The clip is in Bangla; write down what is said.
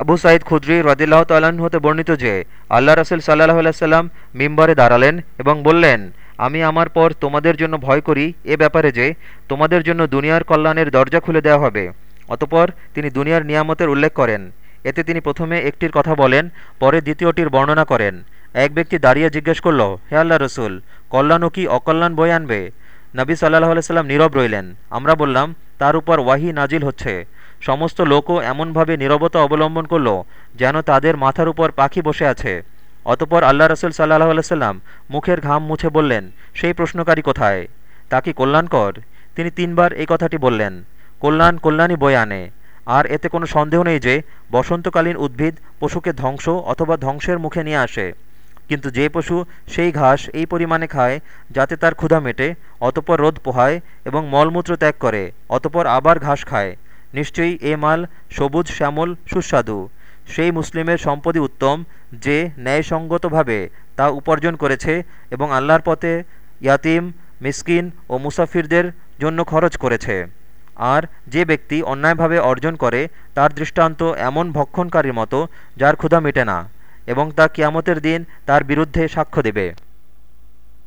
আবু সাইদ খুদ্রি রদিল্লাহ তাল্লাহ্ন হতে বর্ণিত যে, আল্লাহ রসুল সাল্লাহ আলাইসাল্লাম মিম্বরে দাঁড়ালেন এবং বললেন, আমি আমার পর তোমাদের জন্য ভয় করি এ ব্যাপারে যে, তোমাদের জন্য দুনিয়ার কল্যাণের দরজা খুলে দেওয়া হবে। অতপর তিনি দুনিয়ার নিয়ামতের উল্লেখ করেন। এতে তিনি প্রথমে একটির কথা বলেন, পরে দ্বিতীয়টির বর্ণনা করেন। এক ব্যক্তি দাঁড়িয়ে জিজ্ঞেস করল, হে আল্লাহ রসুল, কল্যাণ ও কি অকল্যাণ বয়ে আনবে? নবী সাল্লাহ আলাইসাল্লাম নীরব রইলেন। আমরা বললাম, তার উপর ওয়াহি নাজিল হচ্ছে। সমস্ত লোকও এমনভাবে নীরবতা অবলম্বন করল যেন তাদের মাথার উপর পাখি বসে আছে। অতপর আল্লাহ রসুল সাল্লাহ আলাইসাল্লাম মুখের ঘাম মুছে বললেন, সেই প্রশ্নকারী কোথায়? তা কি কল্যাণকর? তিনি তিনবার এই কথাটি বললেন, কল্যাণ কল্যাণই বয়ে আনে। আর এতে কোনো সন্দেহ নেই যে বসন্তকালীন উদ্ভিদ পশুকে ধ্বংস অথবা ধ্বংসের মুখে নিয়ে আসে। কিন্তু যে পশু সেই ঘাস এই পরিমাণে খায় যাতে তার ক্ষুধা মেটে, অতপর রোদ পোহায় এবং মলমূত্র ত্যাগ করে, অতপর আবার ঘাস খায়। নিশ্চয়ই এ মাল সবুজ, শ্যামল, সুস্বাদু। সেই মুসলিমের সম্পদই উত্তম যে ন্যায়সঙ্গতভাবে তা উপার্জন করেছে এবং আল্লাহর পথে ইয়াতিম, মিসকিন ও মুসাফিরদের জন্য খরচ করেছে। আর যে ব্যক্তি অন্যায়ভাবে অর্জন করে, তার দৃষ্টান্ত এমন ভক্ষণকারীর মতো যার ক্ষুধা মেটে না এবং তা কিয়ামতের দিন তার বিরুদ্ধে সাক্ষ্য দেবে।